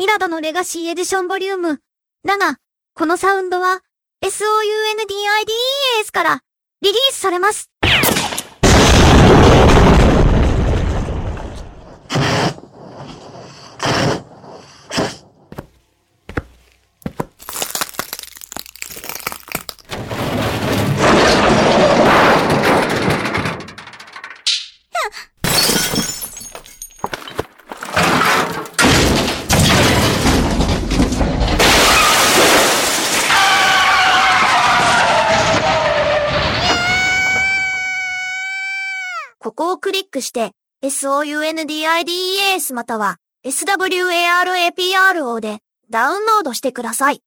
ミラドのレガシーエディションボリューム。7、このサウンドは、SOUNDIDES からリリースされます。ここをクリックして、SOUNDIDES または SWARAPRO でダウンロードしてください。